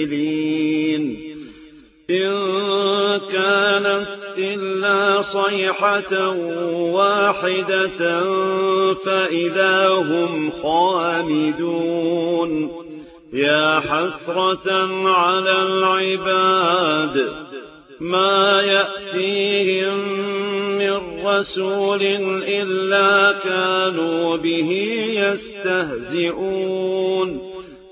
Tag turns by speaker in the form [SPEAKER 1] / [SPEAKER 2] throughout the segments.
[SPEAKER 1] السَّائِلِينَ إِن كَانَتْ إِلَّا صَيْحَةً وَاحِدَةً فَإِذَا هُمْ خَامِدُونَ يَا حَسْرَةً عَلَى الْعِبَادِ مَا يَأْتِيهِمْ من رسول إلا كانوا به يستهزئون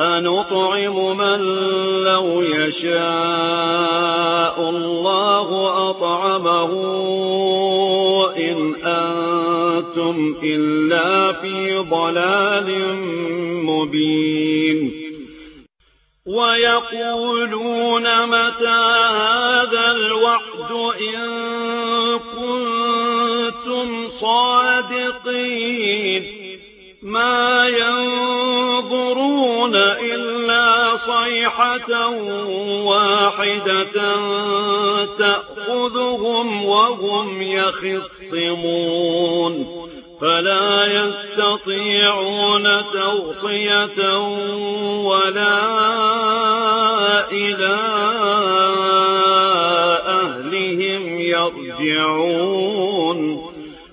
[SPEAKER 1] أَنُطْعِمُ مَن لَّوْ يَشَاءُ اللَّهُ أَطْعَمَهُ إِنْ أَنتُمْ إِلَّا فِي ضَلَالٍ مُّبِينٍ وَيَقُولُونَ مَتَىٰ هَٰذَا الْوَعْدُ إِن كُنتُمْ صَادِقِينَ مَا يَنظُرُونَ إِلَّا صَيْحَةً وَاحِدَةً تَأْخُذُهُمْ وَهُمْ يَخِصِّمُونَ فَلَا يَسْتَطِيعُونَ تَوْصِيَةً وَلَا إِلَىٰ أَهْلِهِمْ يَرْجِعُونَ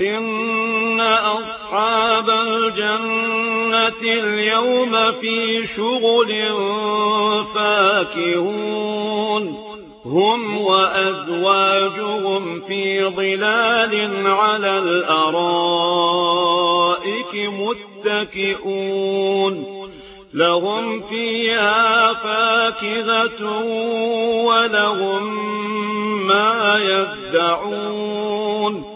[SPEAKER 1] إِنَّ أَصْحَابَ الْجَنَّةِ الْيَوْمَ فِي شُغُلٍ فَاكِهُونَ هم وأزواجهم في ظلال على الأرائك متكئون لهم فيها فاكهة ولهم ما يدعون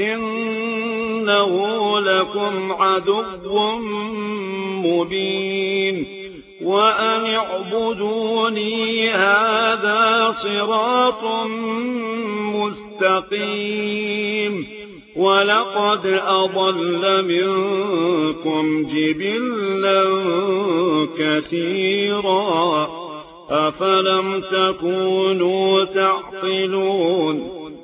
[SPEAKER 1] إِنَّهُ لَكُمْ عَدُوٌّ مُّبِينٌ وَأَنِ اعْبُدُونِي هَٰذَا صِرَاطٌ مُّسْتَقِيمٌ وَلَقَدْ أَضَلَّ مِنكُمْ جِبِلًّا كَثِيرًا أَفَلَمْ تَكُونُوا تَعْقِلُونَ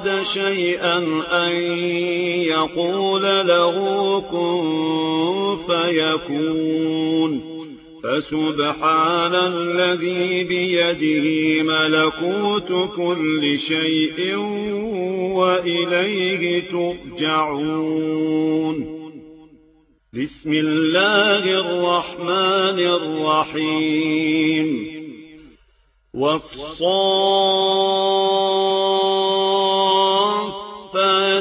[SPEAKER 1] أراد شيئا أن يقول له كن فيكون فسبحان الذي بيده ملكوت كل شيء وإليه ترجعون بسم الله الرحمن الرحيم والصالح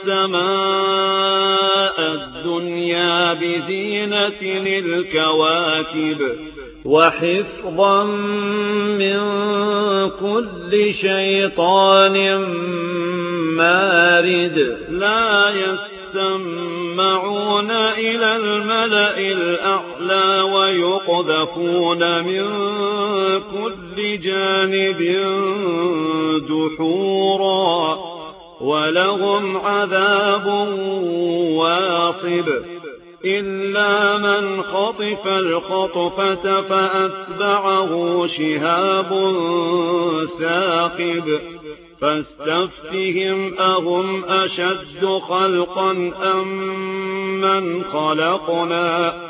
[SPEAKER 1] السماء الدنيا بزينة للكواكب. وحفظا من كل شيطان مارد. لا يسمعون إلى الملأ الأعلى ويقذفون من كل جانب دحورا. ولهم عذاب واصب إلا من خطف الخطفة فأتبعه شهاب ثاقب فاستفتهم أهم أشد خلقا أم من خلقنا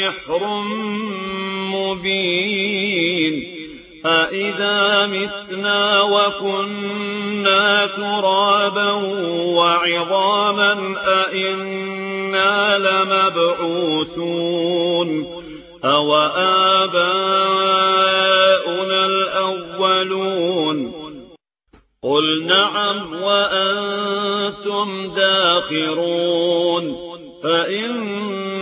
[SPEAKER 1] سحر مبين أَإِذَا مِتْنَا وَكُنَّا تُرَابًا وَعِظَامًا أَإِنَّا لَمَبْعُوثُونَ أو آباؤنا الْأَوَّلُونَ قُلْ نَعَمْ وَأَنْتُمْ دَاخِرُونَ فَإِنَّ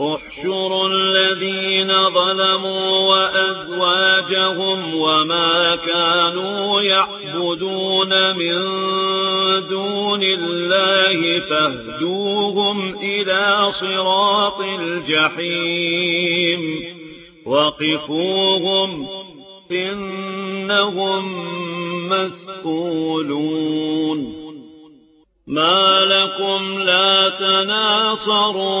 [SPEAKER 1] احشروا الذين ظلموا وأزواجهم وما كانوا يعبدون من دون الله فاهدوهم إلى صراط الجحيم وقفوهم إنهم مسئولون ما لكم لا تناصرون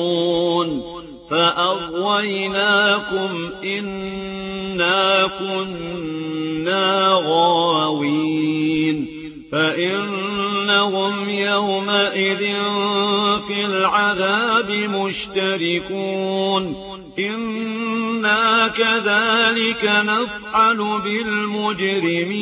[SPEAKER 1] فَأَغْوَيْنَاكُمْ إِنَّا كُنَّا غَاوِينَ فَإِنَّهُمْ يَوْمَئِذٍ فِي الْعَذَابِ مُشْتَرِكُونَ إِنَّا كَذَلِكَ نَفْعَلُ بِالْمُجْرِمِينَ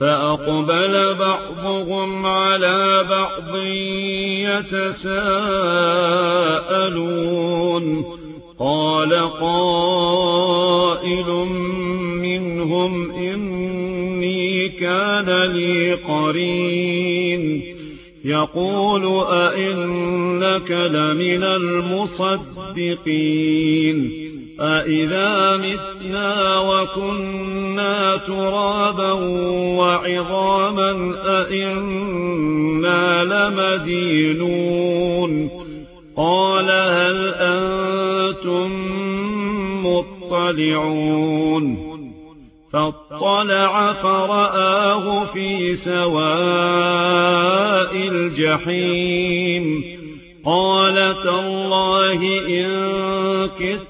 [SPEAKER 1] فأقبل بعضهم على بعض يتساءلون قال قائل منهم إني كان لي قرين يقول أئنك لمن المصدقين أَإِذَا مِتْنَا وَكُنَّا تُرَابًا وَعِظَامًا أَإِنَّا لَمَدِينُونَ قَالَ هَلْ أَنْتُمْ مُطَّلِعُونَ فاطلع فرآه في سواء الجحيم قال تالله إن كِتْ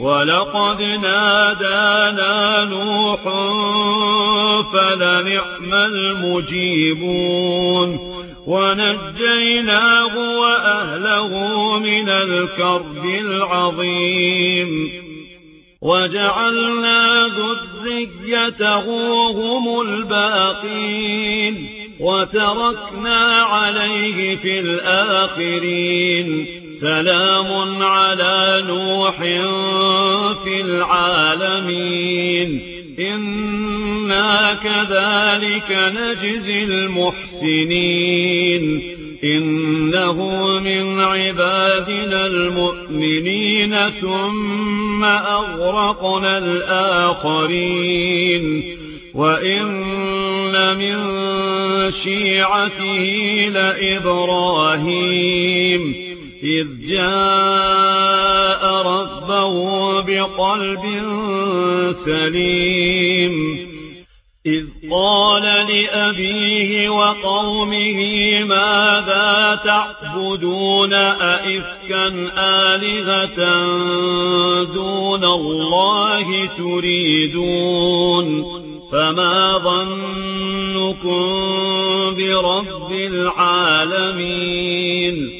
[SPEAKER 1] وَلَقَدْ نَادَانَا نُوحٌ فَلَنِعْمَ الْمُجِيبُونَ ونجيناه وأهله من الكرب العظيم وجعلنا ذريته هم الباقين وتركنا عليه في الآخرين سلام على نوح في العالمين. إنا كذلك نجزي المحسنين. إنه من عبادنا المؤمنين. ثم أغرقنا الآخرين. وَإِنَّ مِن شِيعَتِهِ لَإِبْرَاهِيمَ. إذ جاء ربه بقلب سليم. إذ قال لأبيه وقومه ماذا تعبدون؟ أئفكا آلهة دون الله تريدون؟ فما ظنكم برب العالمين.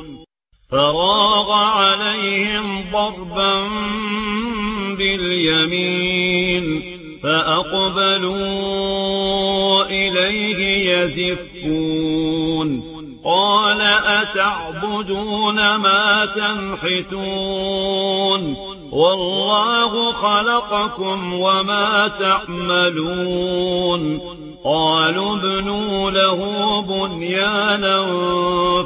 [SPEAKER 1] فراغ عليهم ضربا باليمين فأقبلوا إليه يزفون. قال أتعبدون ما تنحتون؟ والله خلقكم وما تعملون. قالوا ابنوا له بنيانا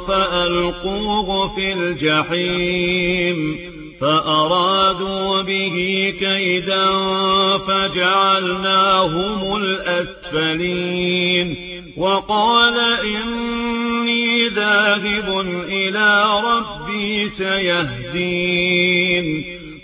[SPEAKER 1] فألقوه في الجحيم فأرادوا به كيدا فجعلناهم الأسفلين وقال إني ذاهب إلى ربي سيهدين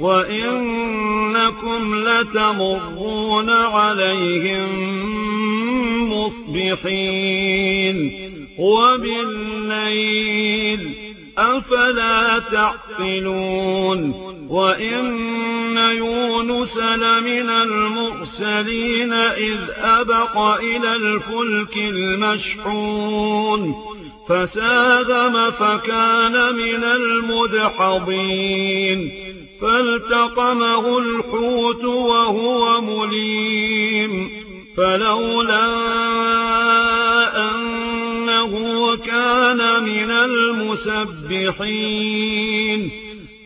[SPEAKER 1] وَإِنَّكُمْ لَتَمُرُّونَ عَلَيْهِمْ مُصْبِحِينَ وَبِاللَّيْلِ أَفَلَا تَعْقِلُونَ وَإِنَّ يُونُسَ لَمِنَ الْمُرْسَلِينَ إِذْ أَبَقَ إِلَى الْفُلْكِ الْمَشْحُونِ فَسَاهَمَ فَكَانَ مِنَ الْمُدْحَضِينَ فالتقمه الحوت وهو مليم فلولا أنه كان من المسبحين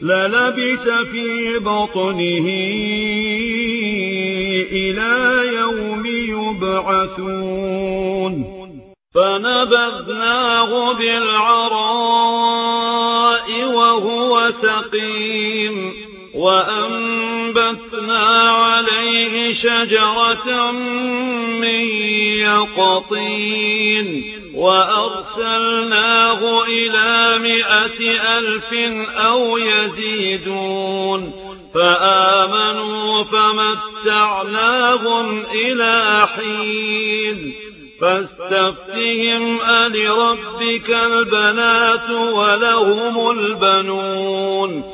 [SPEAKER 1] للبث في بطنه إلى يوم يبعثون فنبذناه بالعراء وهو سقيم وَأَنبَتْنَا عَلَيْهِ شَجَرَةً مِّن يَقْطِينٍ وَأَرْسَلْنَاهُ إِلَىٰ مِائَةِ أَلْفٍ أَوْ يَزِيدُونَ فَآمَنُوا فَمَتَّعْنَاهُمْ إِلَىٰ حِينٍ فاستفتهم ألربك البنات ولهم البنون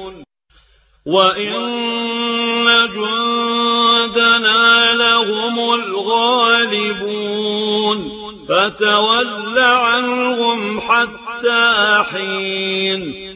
[SPEAKER 1] وَإِنَّ جُندَنَا لَهُمُ الْغَالِبُونَ فَتَوَلَّ عَنْهُمْ حَتَّى حِينٍ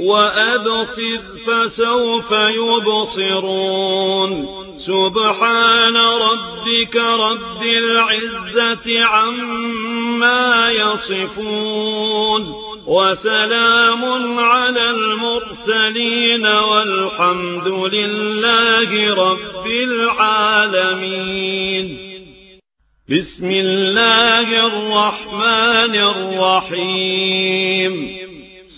[SPEAKER 1] وأبصر فسوف يبصرون. سبحان ربك رب العزة عما يصفون. وسلام على المرسلين والحمد لله رب العالمين. بسم الله الرحمن الرحيم.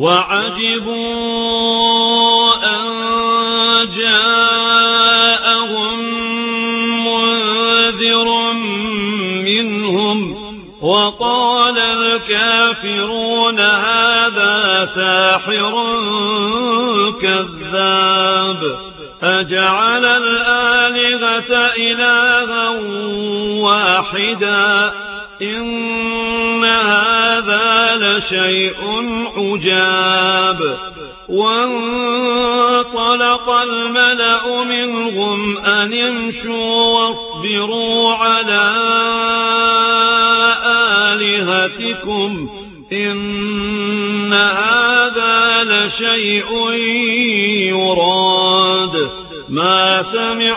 [SPEAKER 1] وعجبوا أن جاءهم منذر منهم وقال الكافرون هذا ساحر كذاب أجعل الآلهة إلها واحدا إن هذا لشيء عجاب وانطلق الملأ منهم أن امشوا واصبروا على آلهتكم إن هذا لشيء يراد ما سمع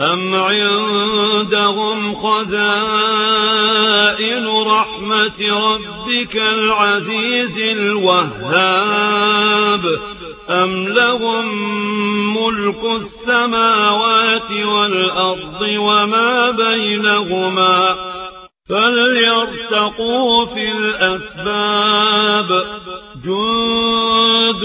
[SPEAKER 1] أم عندهم خزائن رحمة ربك العزيز الوهاب أم لهم ملك السماوات والأرض وما بينهما فليرتقوا في الأسباب جند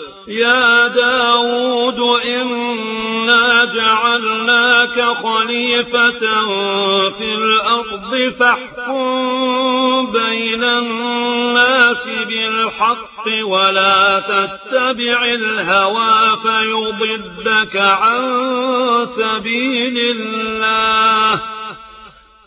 [SPEAKER 1] يا داود إنا جعلناك خليفة في الأرض فاحكم بين الناس بالحق ولا تتبع الهوى فيضدك عن سبيل الله.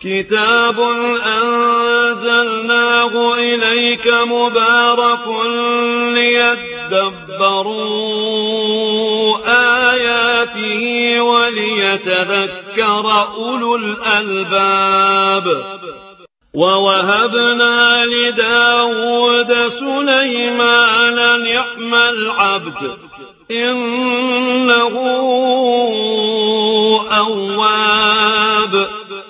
[SPEAKER 1] كتاب أنزلناه إليك مبارك ليتدبروا آياته وليتذكر أولو الألباب ووهبنا لداود سليمان نعم العبد إنه أواب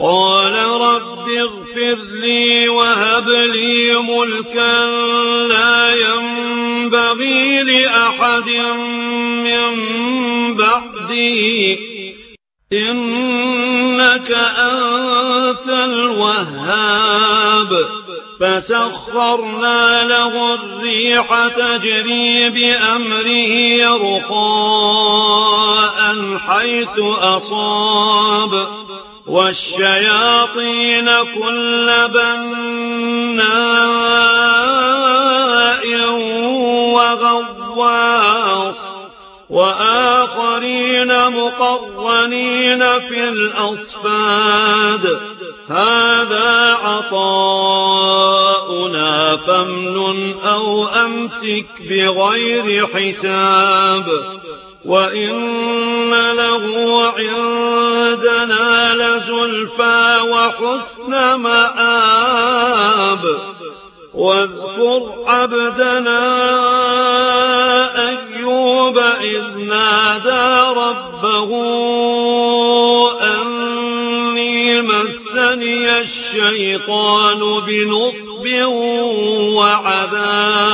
[SPEAKER 1] قال رب اغفر لي وهب لي ملكا لا ينبغي لأحد من بعدي. إنك أنت الوهاب. فسخرنا له الريح تجري بأمره رقاء حيث أصاب. والشياطين كل بناء وغواص وآخرين مقرنين في الأصفاد هذا عطاؤنا فامنن أو أمسك بغير حساب وإن له عند لنا لزلفى وحسن مآب. واذكر عبدنا أيوب إذ نادى ربه أني مسني الشيطان بنصب وعذاب.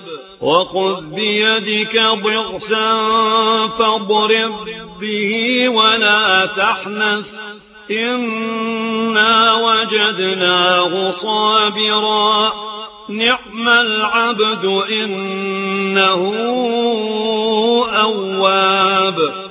[SPEAKER 1] وَقُذْ بِيَدِكَ ضِغْثًا فَاضْرِبْ بِهِ وَلَا تَحْنَثْ إِنَّا وَجَدْنَاهُ صَابِرًا نِعْمَ الْعَبْدُ إِنَّهُ أَوَّابٌ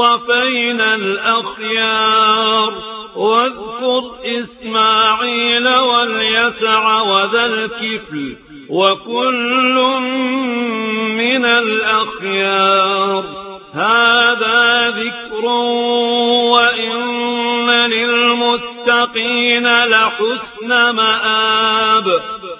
[SPEAKER 1] اصطفينا الأخيار. واذكر إسماعيل واليسع وذا الكفل وكل من الأخيار. هذا ذكر وإن للمتقين لحسن مآب.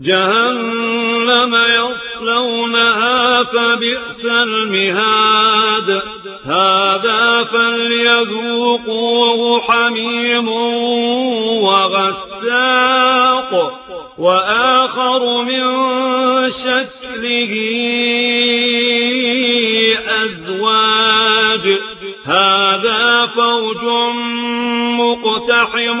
[SPEAKER 1] جهنم يصلونها فبئس المهاد. هذا فليذوقوه حميم وغساق وآخر من شكله أزواج. هذا فوج مقتحم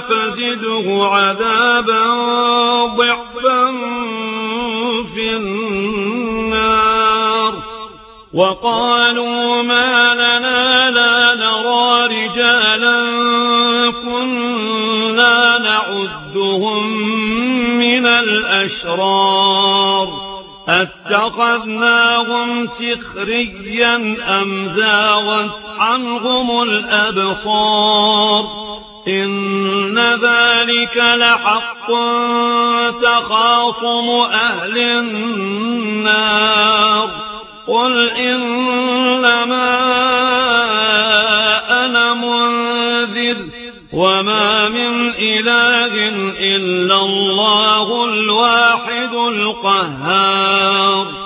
[SPEAKER 1] فزده عذابا ضعفا في النار. وقالوا ما لنا لا نرى رجالا كنا نعدهم من الأشرار. أتخذناهم سخريا أم زاوت عنهم الأبصار؟ إن ذلك لحق تخاصم أهل النار قل إنما أنا منذر وما من إله إلا الله الواحد القهار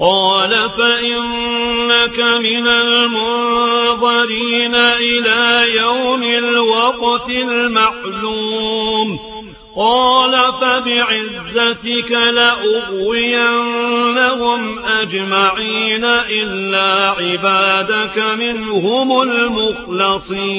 [SPEAKER 1] قال فإنك من المنظرين إلى يوم الوقت المحلوم قال فبعزتك لأغوينهم أجمعين إلا عبادك منهم المخلصين.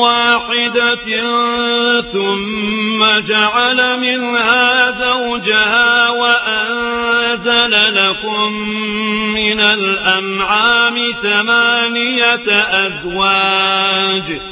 [SPEAKER 1] واحدة ثم جعل منها زوجها وأنزل لكم من الأمعام ثمانية أزواجه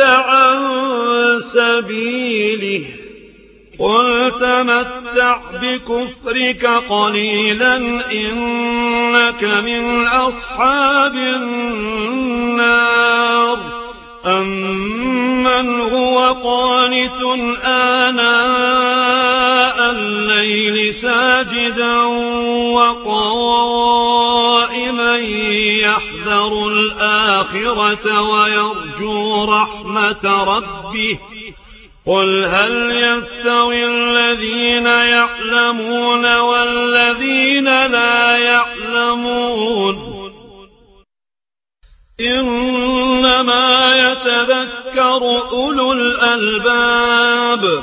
[SPEAKER 1] عن سبيله قل تمتع بكفرك قليلا إنك من أصحاب النار أمن هو قانت آناء الليل ساجدا وقائما يحب ويذر الآخرة ويرجو رحمة ربه قل هل يستوي الذين يعلمون والذين لا يعلمون إنما يتذكر أولو الألباب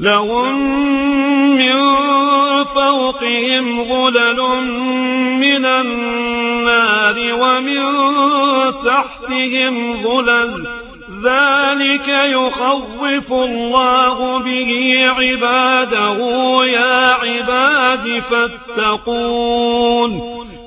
[SPEAKER 1] لهم من فوقهم غلل من النار ومن تحتهم غلل. ذلك يخوف الله به عباده. يا عباد فاتقون.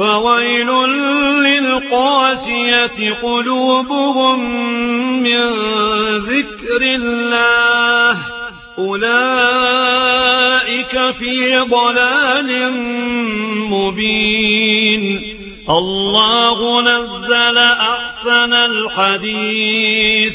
[SPEAKER 1] فويل للقاسية قلوبهم من ذكر الله. أولئك في ضلال مبين. الله نزل أحسن الحديث.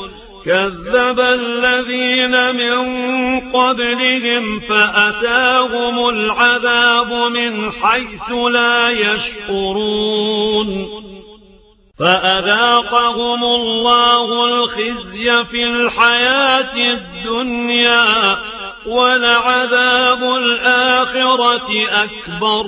[SPEAKER 1] كذب الذين من قبلهم فأتاهم العذاب من حيث لا يشعرون فأذاقهم الله الخزي في الحياة الدنيا ولعذاب الآخرة أكبر